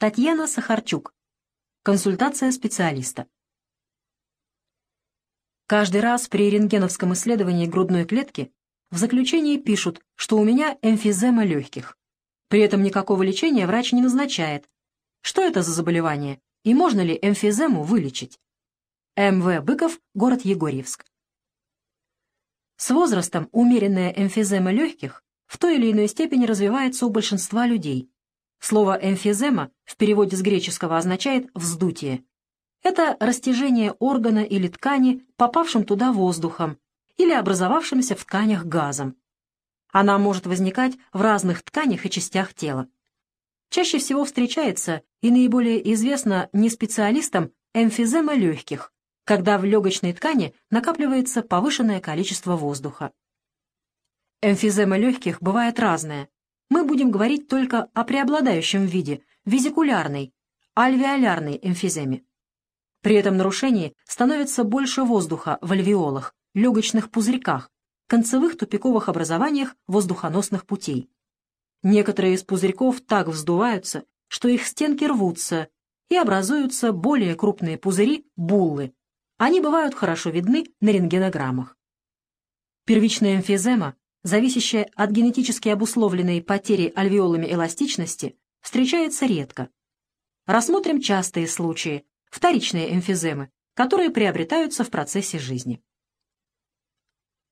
Татьяна Сахарчук. Консультация специалиста. Каждый раз при рентгеновском исследовании грудной клетки в заключении пишут, что у меня эмфизема легких. При этом никакого лечения врач не назначает. Что это за заболевание и можно ли эмфизему вылечить? М.В. Быков, город Егорьевск. С возрастом умеренная эмфизема легких в той или иной степени развивается у большинства людей. Слово «эмфизема» в переводе с греческого означает «вздутие». Это растяжение органа или ткани, попавшим туда воздухом, или образовавшимся в тканях газом. Она может возникать в разных тканях и частях тела. Чаще всего встречается и наиболее известна не специалистам эмфизема легких, когда в легочной ткани накапливается повышенное количество воздуха. Эмфизема легких бывает разная. Мы будем говорить только о преобладающем виде, визикулярной, альвеолярной эмфиземе. При этом нарушении становится больше воздуха в альвеолах, легочных пузырьках, концевых тупиковых образованиях воздухоносных путей. Некоторые из пузырьков так вздуваются, что их стенки рвутся, и образуются более крупные пузыри – буллы. Они бывают хорошо видны на рентгенограммах. Первичная эмфизема, зависящая от генетически обусловленной потери альвеолами эластичности, встречается редко. Рассмотрим частые случаи, вторичные эмфиземы, которые приобретаются в процессе жизни.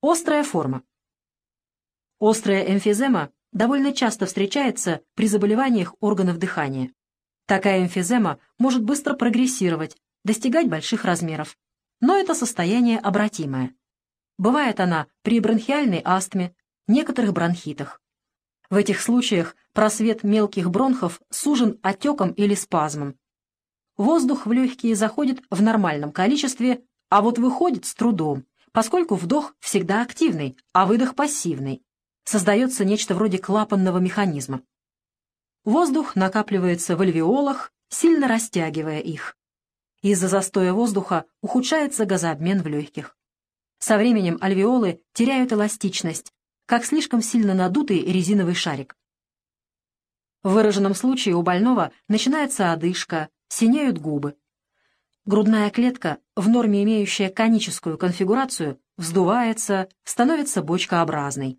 Острая форма. Острая эмфизема довольно часто встречается при заболеваниях органов дыхания. Такая эмфизема может быстро прогрессировать, достигать больших размеров. Но это состояние обратимое. Бывает она при бронхиальной астме, некоторых бронхитах. В этих случаях просвет мелких бронхов сужен отеком или спазмом, Воздух в легкие заходит в нормальном количестве, а вот выходит с трудом, поскольку вдох всегда активный, а выдох пассивный. Создается нечто вроде клапанного механизма. Воздух накапливается в альвеолах, сильно растягивая их. Из-за застоя воздуха ухудшается газообмен в легких. Со временем альвеолы теряют эластичность, как слишком сильно надутый резиновый шарик. В выраженном случае у больного начинается одышка, синеют губы. Грудная клетка, в норме имеющая коническую конфигурацию, вздувается, становится бочкообразной.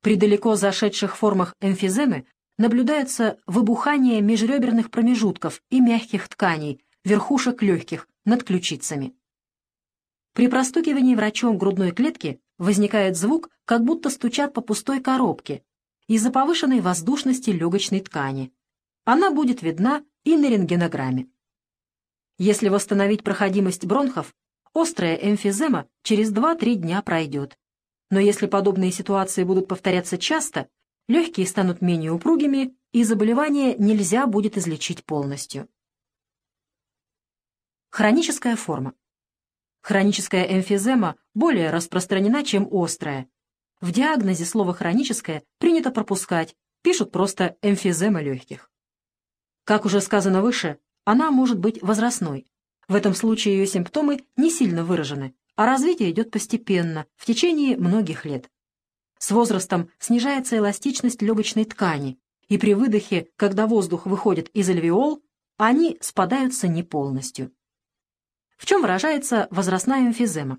При далеко зашедших формах эмфиземы наблюдается выбухание межреберных промежутков и мягких тканей, верхушек легких, над ключицами. При простукивании врачом грудной клетки возникает звук, как будто стучат по пустой коробке, из-за повышенной воздушности легочной ткани. Она будет видна и на рентгенограмме. Если восстановить проходимость бронхов, острая эмфизема через 2-3 дня пройдет. Но если подобные ситуации будут повторяться часто, легкие станут менее упругими, и заболевание нельзя будет излечить полностью. Хроническая форма. Хроническая эмфизема более распространена, чем острая. В диагнозе слово «хроническое» принято пропускать, пишут просто эмфизема легких. Как уже сказано выше, она может быть возрастной. В этом случае ее симптомы не сильно выражены, а развитие идет постепенно, в течение многих лет. С возрастом снижается эластичность легочной ткани, и при выдохе, когда воздух выходит из альвеол, они спадаются не полностью. В чем выражается возрастная эмфизема?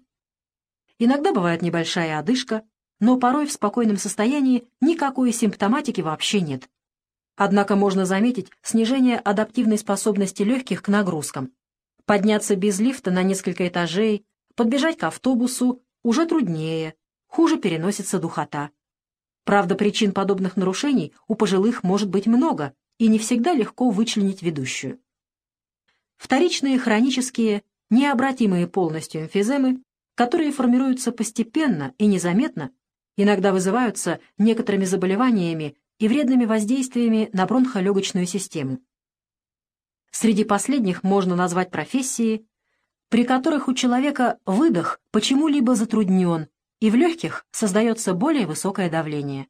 Иногда бывает небольшая одышка, но порой в спокойном состоянии никакой симптоматики вообще нет. Однако можно заметить снижение адаптивной способности легких к нагрузкам. Подняться без лифта на несколько этажей, подбежать к автобусу уже труднее, хуже переносится духота. Правда, причин подобных нарушений у пожилых может быть много, и не всегда легко вычленить ведущую. Вторичные хронические, необратимые полностью эмфиземы, которые формируются постепенно и незаметно, иногда вызываются некоторыми заболеваниями и вредными воздействиями на бронхолегочную систему. Среди последних можно назвать профессии, при которых у человека выдох почему-либо затруднен, и в легких создается более высокое давление.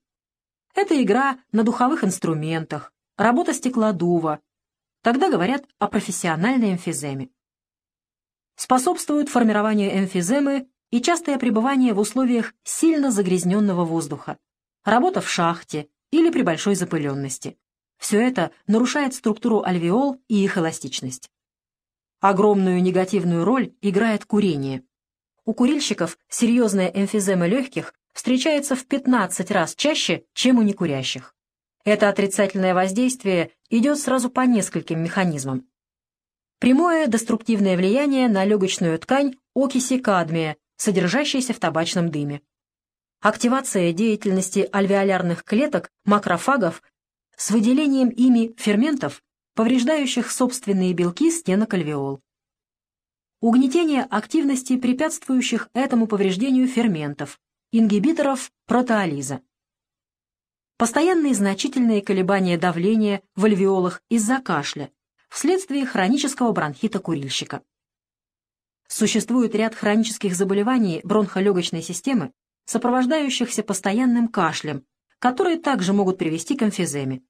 Это игра на духовых инструментах, работа стеклодува. Тогда говорят о профессиональной эмфиземе. Способствуют формированию эмфиземы и частое пребывание в условиях сильно загрязненного воздуха, работа в шахте, или при большой запыленности. Все это нарушает структуру альвеол и их эластичность. Огромную негативную роль играет курение. У курильщиков серьезная эмфизема легких встречается в 15 раз чаще, чем у некурящих. Это отрицательное воздействие идет сразу по нескольким механизмам. Прямое деструктивное влияние на легочную ткань окиси кадмия, содержащейся в табачном дыме. Активация деятельности альвеолярных клеток, макрофагов с выделением ими ферментов, повреждающих собственные белки стенок альвеол. Угнетение активности препятствующих этому повреждению ферментов, ингибиторов протеолиза. Постоянные значительные колебания давления в альвеолах из-за кашля, вследствие хронического бронхита курильщика. Существует ряд хронических заболеваний бронхолегочной системы, сопровождающихся постоянным кашлем, которые также могут привести к эмфиземе.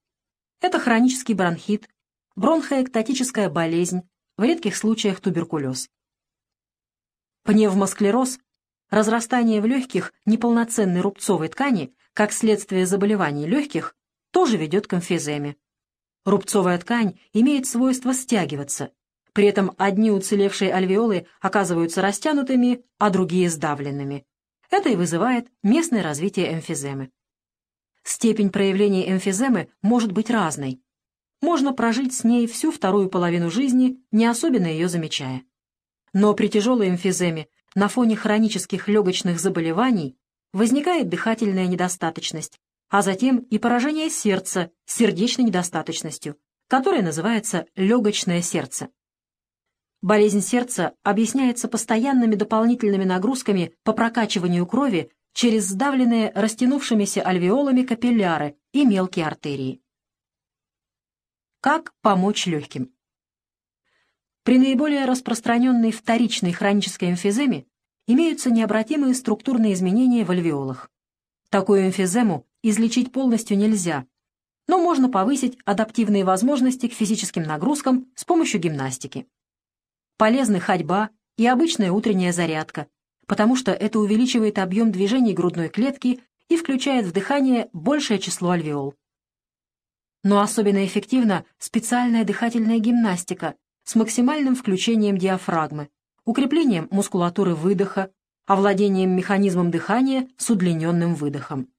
Это хронический бронхит, бронхоэктатическая болезнь, в редких случаях туберкулез. Пневмосклероз – разрастание в легких неполноценной рубцовой ткани, как следствие заболеваний легких, тоже ведет к эмфиземе. Рубцовая ткань имеет свойство стягиваться, при этом одни уцелевшие альвеолы оказываются растянутыми, а другие сдавленными. Это и вызывает местное развитие эмфиземы. Степень проявления эмфиземы может быть разной. Можно прожить с ней всю вторую половину жизни, не особенно ее замечая. Но при тяжелой эмфиземе на фоне хронических легочных заболеваний возникает дыхательная недостаточность, а затем и поражение сердца с сердечной недостаточностью, которая называется легочное сердце. Болезнь сердца объясняется постоянными дополнительными нагрузками по прокачиванию крови через сдавленные растянувшимися альвеолами капилляры и мелкие артерии. Как помочь легким? При наиболее распространенной вторичной хронической эмфиземе имеются необратимые структурные изменения в альвеолах. Такую эмфизему излечить полностью нельзя, но можно повысить адаптивные возможности к физическим нагрузкам с помощью гимнастики. Полезны ходьба и обычная утренняя зарядка, потому что это увеличивает объем движений грудной клетки и включает в дыхание большее число альвеол. Но особенно эффективна специальная дыхательная гимнастика с максимальным включением диафрагмы, укреплением мускулатуры выдоха, овладением механизмом дыхания с удлиненным выдохом.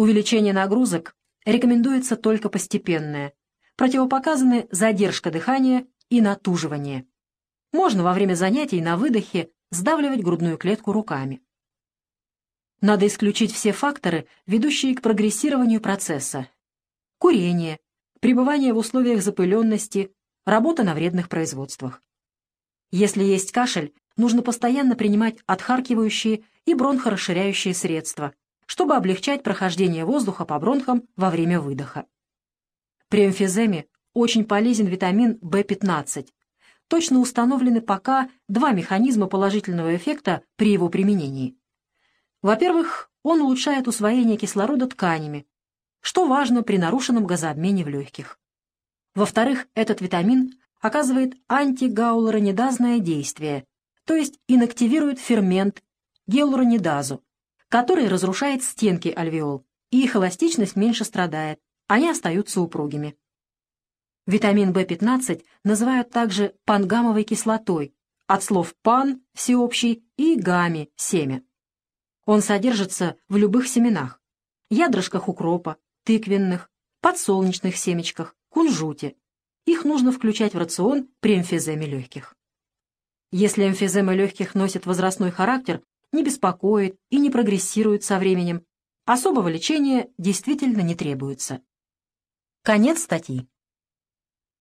Увеличение нагрузок рекомендуется только постепенное. Противопоказаны задержка дыхания и натуживание. Можно во время занятий на выдохе сдавливать грудную клетку руками. Надо исключить все факторы, ведущие к прогрессированию процесса. Курение, пребывание в условиях запыленности, работа на вредных производствах. Если есть кашель, нужно постоянно принимать отхаркивающие и бронхорасширяющие средства, чтобы облегчать прохождение воздуха по бронхам во время выдоха. При эмфиземе очень полезен витамин В15, точно установлены пока два механизма положительного эффекта при его применении. Во-первых, он улучшает усвоение кислорода тканями, что важно при нарушенном газообмене в легких. Во-вторых, этот витамин оказывает антигаулоронидазное действие, то есть инактивирует фермент гиалуронидазу, который разрушает стенки альвеол, и их эластичность меньше страдает, они остаются упругими. Витамин В15 называют также пангамовой кислотой, от слов «пан» — всеобщий и «гами» — семя. Он содержится в любых семенах, ядрышках укропа, тыквенных, подсолнечных семечках, кунжуте. Их нужно включать в рацион при эмфиземе легких. Если эмфизема легких носит возрастной характер, не беспокоит и не прогрессирует со временем, особого лечения действительно не требуется. Конец статьи.